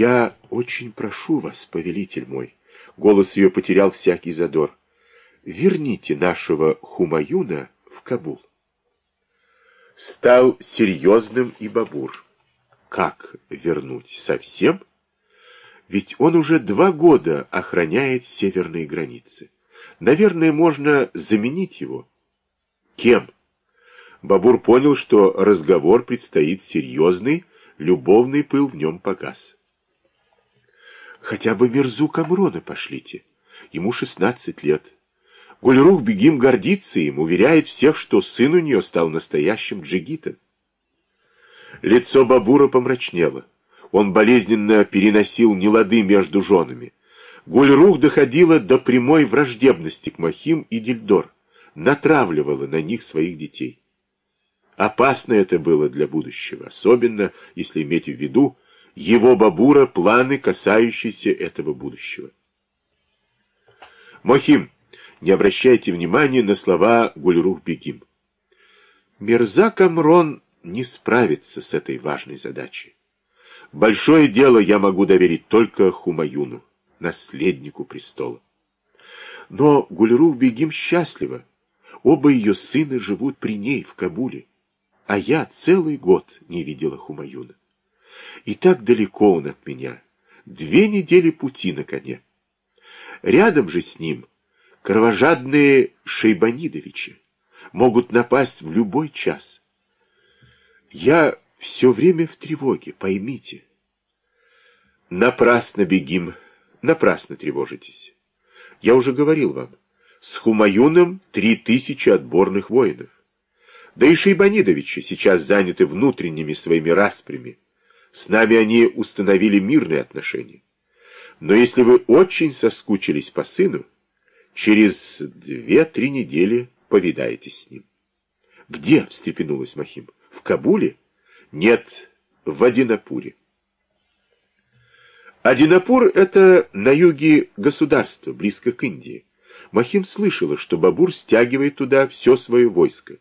Я очень прошу вас, повелитель мой, голос ее потерял всякий задор, верните нашего Хумаюна в Кабул. Стал серьезным и Бабур. Как вернуть? Совсем? Ведь он уже два года охраняет северные границы. Наверное, можно заменить его. Кем? Бабур понял, что разговор предстоит серьезный, любовный пыл в нем погас. Хотя бы Мирзу Камрона пошлите. Ему шестнадцать лет. Гульрух Бегим гордится им, уверяет всех, что сын у нее стал настоящим джигитом. Лицо Бабура помрачнело. Он болезненно переносил нелады между женами. Гульрух доходила до прямой враждебности к Махим и Дильдор, натравливала на них своих детей. Опасно это было для будущего, особенно если иметь в виду его Бабура планы, касающиеся этого будущего. Мохим, не обращайте внимания на слова Гульрух-Бегим. Мирза Камрон не справится с этой важной задачей. Большое дело я могу доверить только Хумаюну, наследнику престола. Но Гульрух-Бегим счастлива. Оба ее сына живут при ней в Кабуле, а я целый год не видела Хумаюна. И так далеко он от меня. Две недели пути на коне. Рядом же с ним кровожадные Шейбанидовичи могут напасть в любой час. Я все время в тревоге, поймите. Напрасно бегим, напрасно тревожитесь. Я уже говорил вам, с Хумаюном три тысячи отборных воинов. Да и Шейбанидовичи сейчас заняты внутренними своими распрями. С нами они установили мирные отношения. Но если вы очень соскучились по сыну, через две-три недели повидаетесь с ним. Где? — встрепенулась Махим. В Кабуле? Нет, в Адинапуре. Адинапур — это на юге государство, близко к Индии. Махим слышала, что Бабур стягивает туда все свое войско.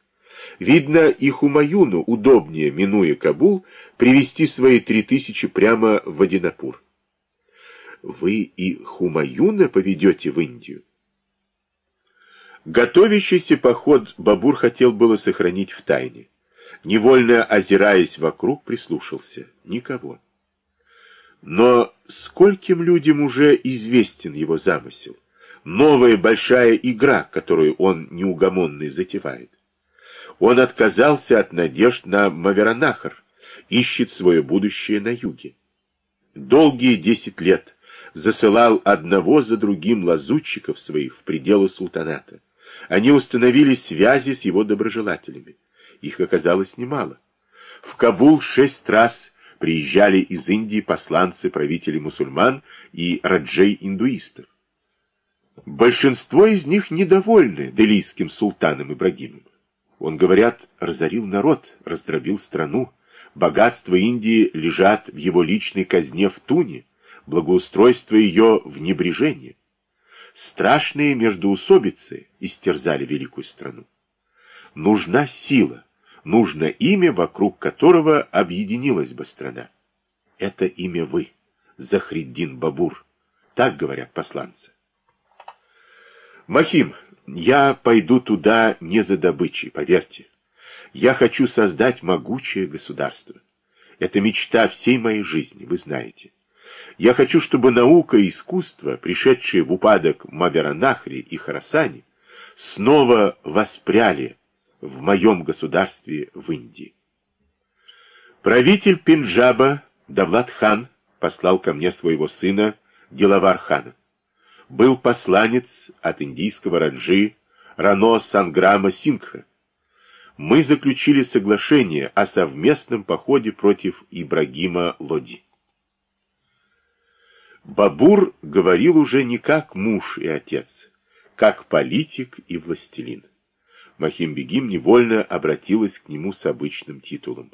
Видно, и Хумаюну удобнее, минуя Кабул, привести свои три тысячи прямо в Адинапур. Вы и Хумаюна поведете в Индию? Готовящийся поход Бабур хотел было сохранить в тайне. Невольно озираясь вокруг, прислушался. Никого. Но скольким людям уже известен его замысел? Новая большая игра, которую он неугомонный затевает. Он отказался от надежд на Маверанахар, ищет свое будущее на юге. Долгие десять лет засылал одного за другим лазутчиков своих в пределы султаната. Они установили связи с его доброжелателями. Их оказалось немало. В Кабул шесть раз приезжали из Индии посланцы правителей мусульман и раджей-индуистов. Большинство из них недовольны делийским султаном Ибрагимом. Он, говорят, разорил народ, раздробил страну. Богатства Индии лежат в его личной казне в Туне, благоустройство ее в небрежении. Страшные междоусобицы истерзали великую страну. Нужна сила, нужно имя, вокруг которого объединилась бы страна. Это имя вы, Захриддин Бабур. Так говорят посланцы. Махим, я пойду туда не за добычей, поверьте. Я хочу создать могучее государство. Это мечта всей моей жизни, вы знаете. Я хочу, чтобы наука и искусство, пришедшие в упадок Маверанахре и Харасане, снова воспряли в моем государстве в Индии. Правитель Пенджаба Давлат-хан послал ко мне своего сына Дилавар-хана был посланец от индийского Раджи Рано Санграма Сингха. Мы заключили соглашение о совместном походе против Ибрагима Лоди. Бабур говорил уже не как муж и отец, как политик и властелин. Махим-бегим невольно обратилась к нему с обычным титулом.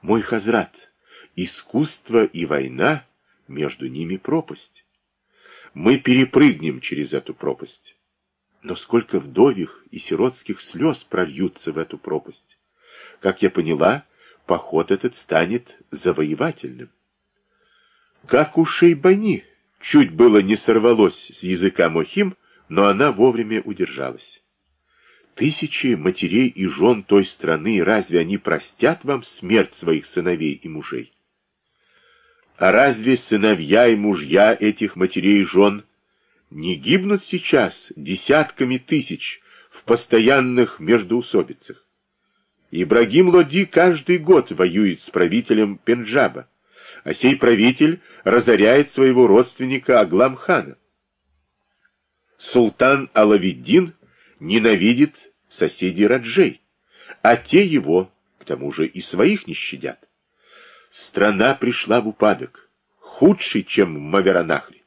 «Мой хазрат, искусство и война, между ними пропасть мы перепрыгнем через эту пропасть. Но сколько вдових и сиротских слез прольются в эту пропасть. Как я поняла, поход этот станет завоевательным. Как у Шейбани, чуть было не сорвалось с языка Мохим, но она вовремя удержалась. Тысячи матерей и жен той страны, разве они простят вам смерть своих сыновей и мужей? А разве сыновья и мужья этих матерей и жен не гибнут сейчас десятками тысяч в постоянных междоусобицах? Ибрагим Лоди каждый год воюет с правителем Пенджаба, а сей правитель разоряет своего родственника Агламхана. Султан Алавиддин ненавидит соседей Раджей, а те его, к тому же, и своих не щадят. Страна пришла в упадок, худший, чем в Маверанахре.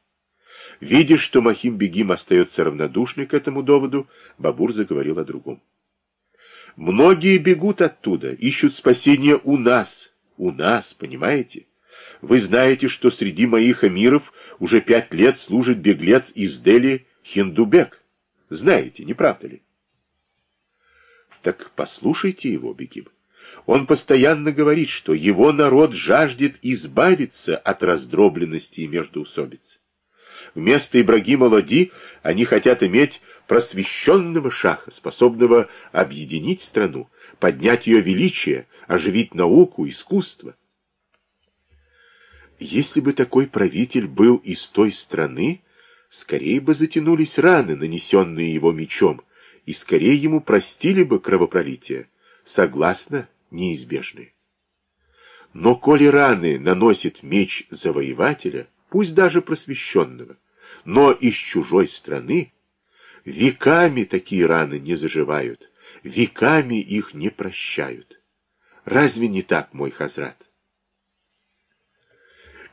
Видя, что Махим Бегим остается равнодушный к этому доводу, Бабур заговорил о другом. Многие бегут оттуда, ищут спасения у нас. У нас, понимаете? Вы знаете, что среди моих эмиров уже пять лет служит беглец из Дели Хиндубек. Знаете, не правда ли? Так послушайте его, Бегим. Он постоянно говорит, что его народ жаждет избавиться от раздробленности и междоусобиц. Вместо Ибрагима Лоди они хотят иметь просвещенного шаха, способного объединить страну, поднять ее величие, оживить науку, искусство. Если бы такой правитель был из той страны, скорее бы затянулись раны, нанесенные его мечом, и скорее ему простили бы кровопролитие, согласно неизбежные. Но коли раны наносит меч завоевателя, пусть даже просвещенного, но из чужой страны, веками такие раны не заживают, веками их не прощают. Разве не так, мой хазрат?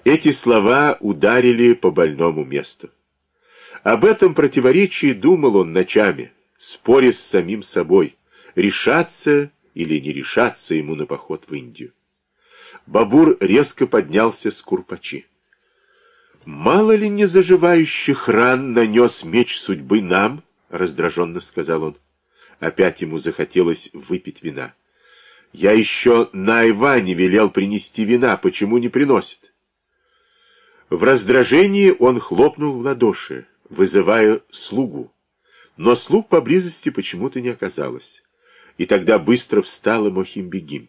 Эти слова ударили по больному месту. Об этом противоречии думал он ночами, споря с самим собой, решаться или не решаться ему на поход в Индию. Бабур резко поднялся с курпачи. «Мало ли незаживающих ран нанес меч судьбы нам?» — раздраженно сказал он. Опять ему захотелось выпить вина. «Я еще на Иване велел принести вина, почему не приносит?» В раздражении он хлопнул в ладоши, вызывая слугу. Но слуг поблизости почему-то не оказалось. И тогда быстро встала Мохимбегим.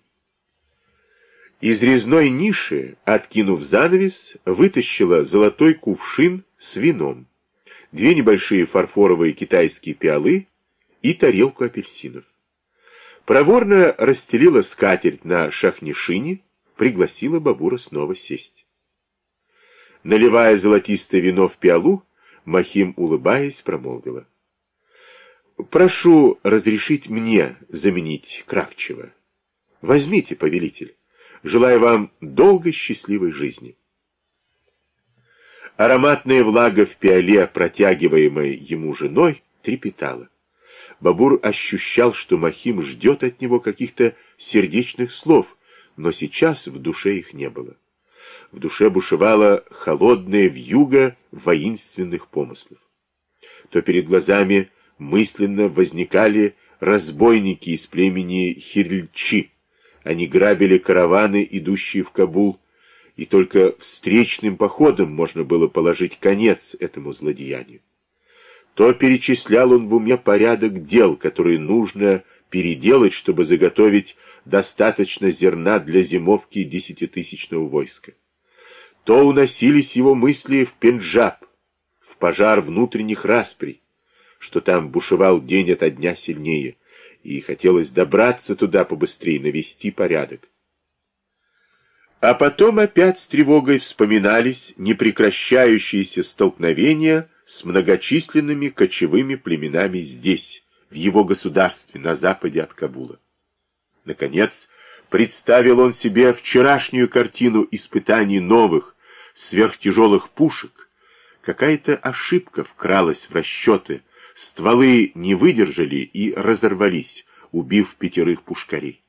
Из резной ниши, откинув занавес, вытащила золотой кувшин с вином, две небольшие фарфоровые китайские пиалы и тарелку апельсинов. Проворно расстелила скатерть на шахнишине, пригласила Бабура снова сесть. Наливая золотистое вино в пиалу, Махим, улыбаясь, промолвила. «Прошу разрешить мне заменить Кравчева. Возьмите, повелитель». Желаю вам долгой счастливой жизни. Ароматная влага в пиале, протягиваемой ему женой, трепетала. Бабур ощущал, что Махим ждет от него каких-то сердечных слов, но сейчас в душе их не было. В душе бушевала холодная вьюга воинственных помыслов. То перед глазами мысленно возникали разбойники из племени Хирльчи, они грабили караваны, идущие в Кабул, и только встречным походом можно было положить конец этому злодеянию. То перечислял он в уме порядок дел, которые нужно переделать, чтобы заготовить достаточно зерна для зимовки десятитысячного войска. То уносились его мысли в Пенджаб, в пожар внутренних расприй, что там бушевал день ото дня сильнее, и хотелось добраться туда побыстрее, навести порядок. А потом опять с тревогой вспоминались непрекращающиеся столкновения с многочисленными кочевыми племенами здесь, в его государстве, на западе от Кабула. Наконец, представил он себе вчерашнюю картину испытаний новых, сверхтяжелых пушек. Какая-то ошибка вкралась в расчеты, Стволы не выдержали и разорвались, убив пятерых пушкарей.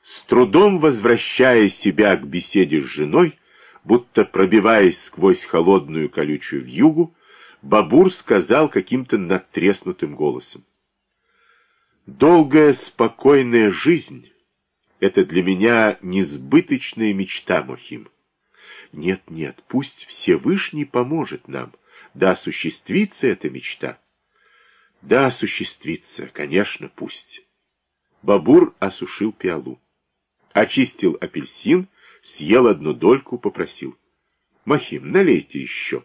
С трудом возвращая себя к беседе с женой, будто пробиваясь сквозь холодную колючую вьюгу, Бабур сказал каким-то надтреснутым голосом. «Долгая спокойная жизнь — это для меня несбыточная мечта, Мохим. Нет, нет, пусть Всевышний поможет нам. Да осуществится эта мечта. Да осуществится, конечно, пусть. Бабур осушил пиалу. Очистил апельсин, съел одну дольку, попросил. Махим, налейте еще.